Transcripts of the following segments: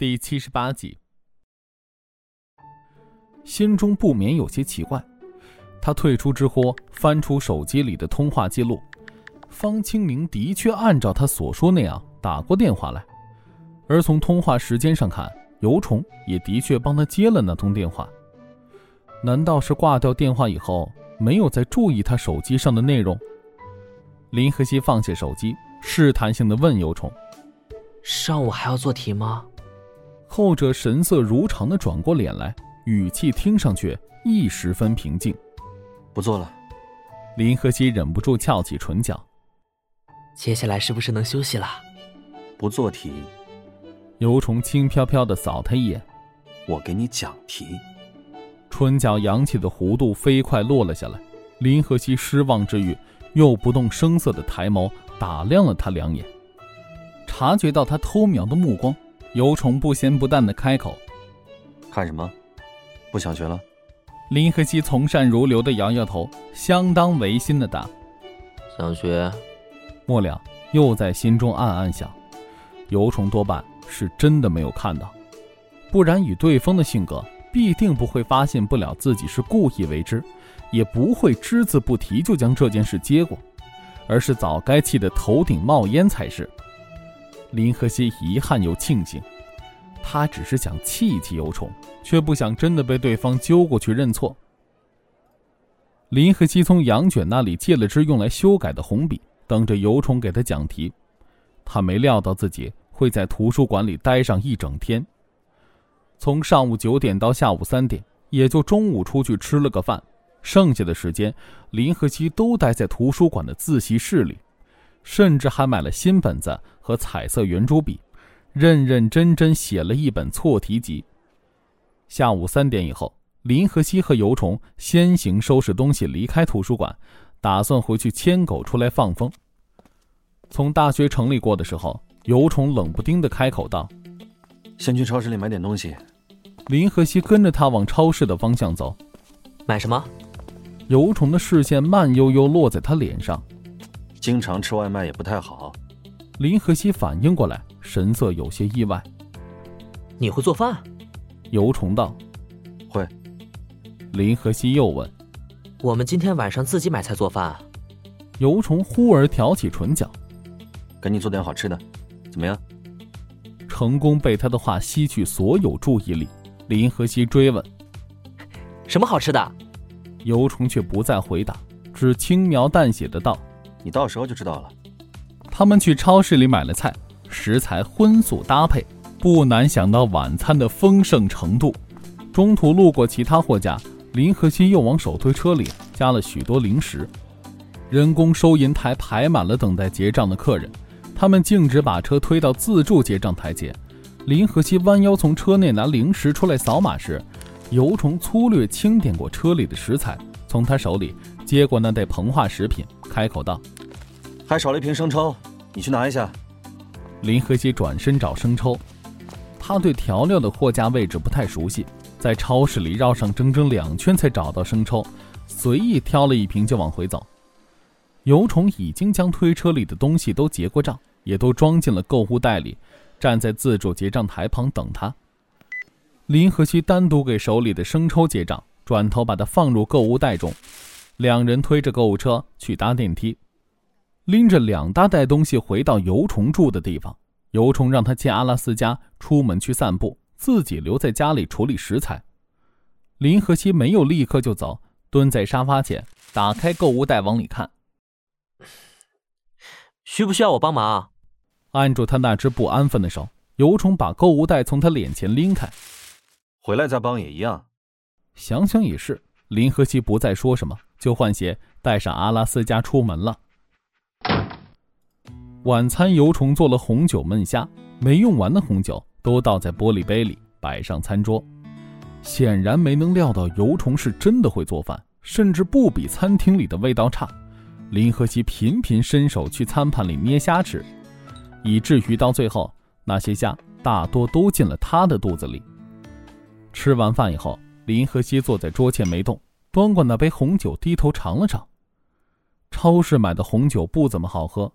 第七十八集，心中不免有些奇怪。他退出知乎，翻出手机里的通话记录，方清明的确按照他所说那样打过电话来，而从通话时间上看，尤虫也的确帮他接了那通电话。难道是挂掉电话以后没有再注意他手机上的内容？林和熙放下手机，试探性的问尤虫：“上午还要做题吗？”后者神色如常的转过脸来，语气听上去亦十分平静。不做了。林和熙忍不住翘起唇角。接下来是不是能休息了？不做题。尤虫轻飘飘的扫他一眼。我给你讲题。唇角扬起的弧度飞快落了下来。林和熙失望之余，又不动声色的抬眸打量了他两眼，察觉到他偷瞄的目光。尤虫不咸不淡的开口：“看什么？不想学了？”林和熙从善如流的摇摇头，相当违心的答：“想学。”末了，又在心中暗暗想：尤虫多半是真的没有看到，不然以对方的性格，必定不会发现不了自己是故意为之，也不会只字不提就将这件事接过，而是早该气得头顶冒烟才是。林和熙遗憾又庆幸，他只是想气气尤虫，却不想真的被对方揪过去认错。林和熙从杨卷那里借了支用来修改的红笔，等着尤虫给他讲题。他没料到自己会在图书馆里待上一整天，从上午九点到下午三点，也就中午出去吃了个饭，剩下的时间，林和熙都待在图书馆的自习室里。甚至还买了新本子和彩色圆珠笔，认认真真写了一本错题集。下午三点以后，林和熙和尤虫先行收拾东西离开图书馆，打算回去牵狗出来放风。从大学城里过的时候，尤虫冷不丁的开口道：“先去超市里买点东西。”林和熙跟着他往超市的方向走。买什么？尤虫的视线慢悠悠落在他脸上。经常吃外卖也不太好。林和熙反应过来，神色有些意外。你会做饭？尤虫道：“会。”林和熙又问：“我们今天晚上自己买菜做饭？”尤虫忽而挑起唇角：“给你做点好吃的，怎么样？”成功被他的话吸去所有注意力。林和熙追问：“什么好吃的？”尤虫却不再回答，只轻描淡写的道。你到时候就知道了。他们去超市里买了菜，食材荤素搭配，不难想到晚餐的丰盛程度。中途路过其他货架，林和熙又往手推车里加了许多零食。人工收银台排满了等待结账的客人，他们径直把车推到自助结账台前。林和熙弯腰从车内拿零食出来扫码时，油虫粗略清点过车里的食材，从他手里接过那袋膨化食品。开口道：“还少了一瓶生抽，你去拿一下。”林和熙转身找生抽，他对调料的货架位置不太熟悉，在超市里绕上整整两圈才找到生抽，随意挑了一瓶就往回走。油虫已经将推车里的东西都结过账，也都装进了购物袋里，站在自助结账台旁等他。林和熙单独给手里的生抽结账，转头把它放入购物袋中。两人推着购物车去搭电梯，拎着两大袋东西回到尤虫住的地方。尤虫让他接阿拉斯加出门去散步，自己留在家里处理食材。林和熙没有立刻就走，蹲在沙发前，打开购物袋往里看。需不需要我帮忙？按住他那只不安分的手，尤虫把购物袋从他脸前拎开。回来再帮也一样。想想也是，林和熙不再说什么。就换鞋，带上阿拉斯加出门了。晚餐，油虫做了红酒焖虾，没用完的红酒都倒在玻璃杯里，摆上餐桌。显然没能料到油虫是真的会做饭，甚至不比餐厅里的味道差。林和熙频频伸手去餐盘里捏虾吃，以至于到最后，那些虾大多都进了他的肚子里。吃完饭以后，林和熙坐在桌前没动。端过那杯红酒，低头尝了尝。超市买的红酒不怎么好喝。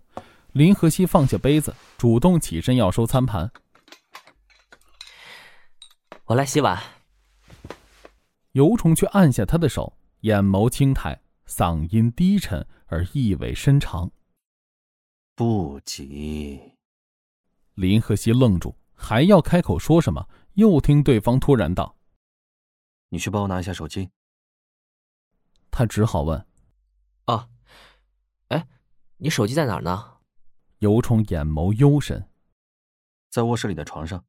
林和熙放下杯子，主动起身要收餐盘。我来洗碗。尤虫却按下他的手，眼眸轻抬，嗓音低沉而意味深长。不急。林和熙愣住，还要开口说什么，又听对方突然道：“你去帮我拿一下手机。”他只好问：“啊，哎，你手机在哪儿呢？”尤虫眼眸幽深，在卧室里的床上。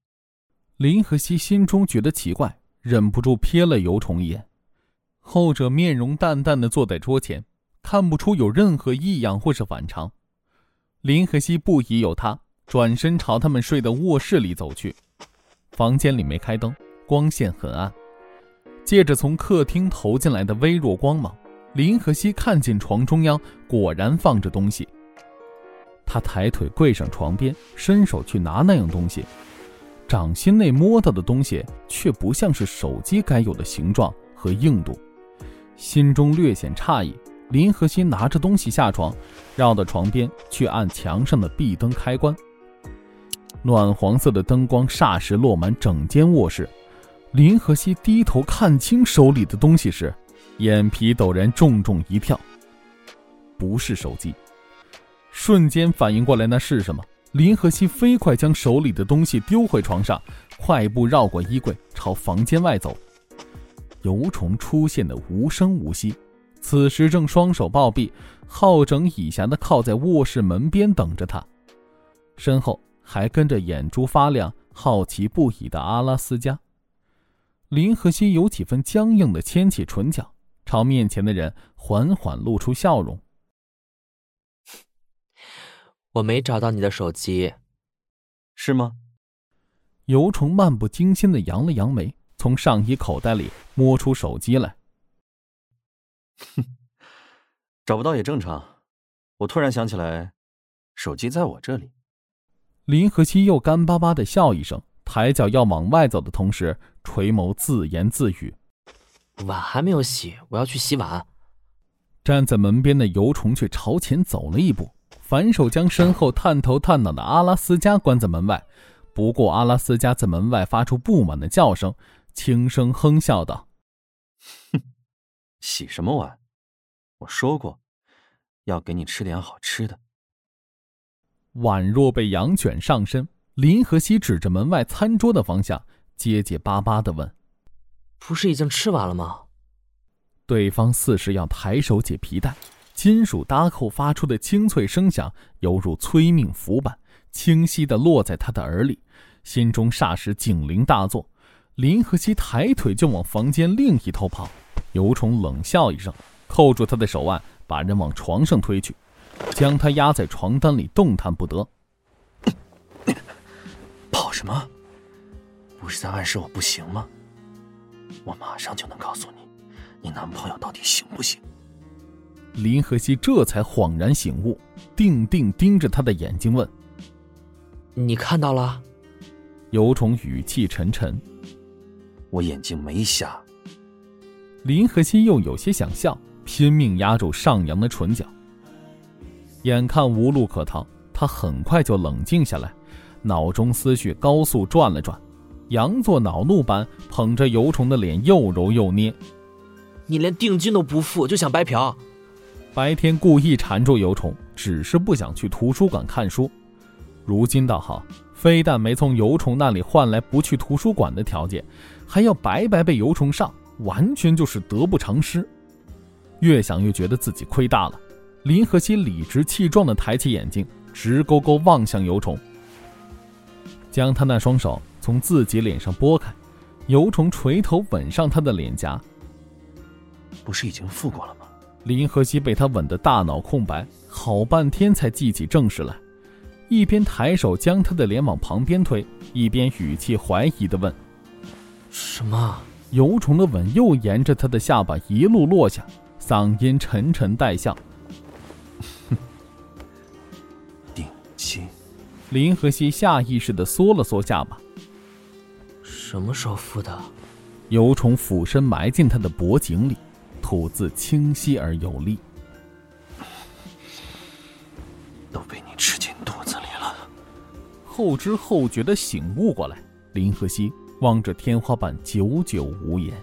林和熙心中觉得奇怪，忍不住瞥了尤虫一眼。后者面容淡淡的坐在桌前，看不出有任何异样或是反常。林和熙不疑有他，转身朝他们睡的卧室里走去。房间里没开灯，光线很暗。借着从客厅投进来的微弱光芒，林和熙看见床中央果然放着东西。他抬腿跪上床边，伸手去拿那样东西，掌心内摸到的东西却不像是手机该有的形状和硬度，心中略显诧异。林和熙拿着东西下床，绕到床边去按墙上的壁灯开关。暖黄色的灯光霎时落满整间卧室。林和熙低头看清手里的东西时，眼皮陡然重重一跳。不是手机，瞬间反应过来那是什么。林和熙飞快将手里的东西丢回床上，快步绕过衣柜，朝房间外走。油虫出现的无声无息，此时正双手抱臂，好整以暇的靠在卧室门边等着他，身后还跟着眼珠发亮、好奇不已的阿拉斯加。林和熙有几分僵硬的牵起唇角，朝面前的人缓缓露出笑容。我没找到你的手机，是吗？尤虫漫不经心的扬了扬眉，从上衣口袋里摸出手机来。哼，找不到也正常。我突然想起来，手机在我这里。林和熙又干巴巴的笑一声。抬脚要往外走的同时，垂眸自言自语：“碗还没有洗，我要去洗碗。”站在门边的油虫却朝前走了一步，反手将身后探头探脑的阿拉斯加关在门外。不过，阿拉斯加在门外发出不满的叫声，轻声哼笑道：“哼，洗什么碗？我说过，要给你吃点好吃的。”宛若被羊卷上身。林和熙指着门外餐桌的方向，结结巴巴的问：“不是已经吃完了吗？”对方似是要抬手解皮带，金属搭扣发出的清脆声响，犹如催命符般，清晰的落在他的耳里，心中霎时警铃大作。林和熙抬腿就往房间另一头跑，尤虫冷笑一声，扣住他的手腕，把人往床上推去，将他压在床单里，动弹不得。跑什么？不是在暗示我不行吗？我马上就能告诉你，你男朋友到底行不行。林和熙这才恍然醒悟，定定盯着他的眼睛问：“你看到了？”尤虫语气沉沉：“我眼睛没瞎。”林和熙又有些想笑，拼命压住上扬的唇角。眼看无路可逃，他很快就冷静下来。脑中思绪高速转了转，佯作恼怒般捧着油虫的脸又揉又捏。你连定金都不付就想白嫖？白天故意缠住油虫，只是不想去图书馆看书。如今倒好，非但没从油虫那里换来不去图书馆的条件，还要白白被油虫上，完全就是得不偿失。越想越觉得自己亏大了。林和熙理直气壮地抬起眼睛，直勾勾望向油虫。将他那双手从自己脸上拨开，尤虫垂头吻上他的脸颊。不是已经付过了吗？林和熙被他吻得大脑空白，好半天才记起正事来，一边抬手将他的脸往旁边推，一边语气怀疑的问：“什么？”尤虫的吻又沿着他的下巴一路落下，嗓音沉沉带笑：“定亲。”林和熙下意识的缩了缩下巴。什么时候付的？油虫俯身埋进他的脖颈里，吐字清晰而有力。都被你吃进肚子里了。后知后觉的醒悟过来，林和熙望着天花板，久久无言。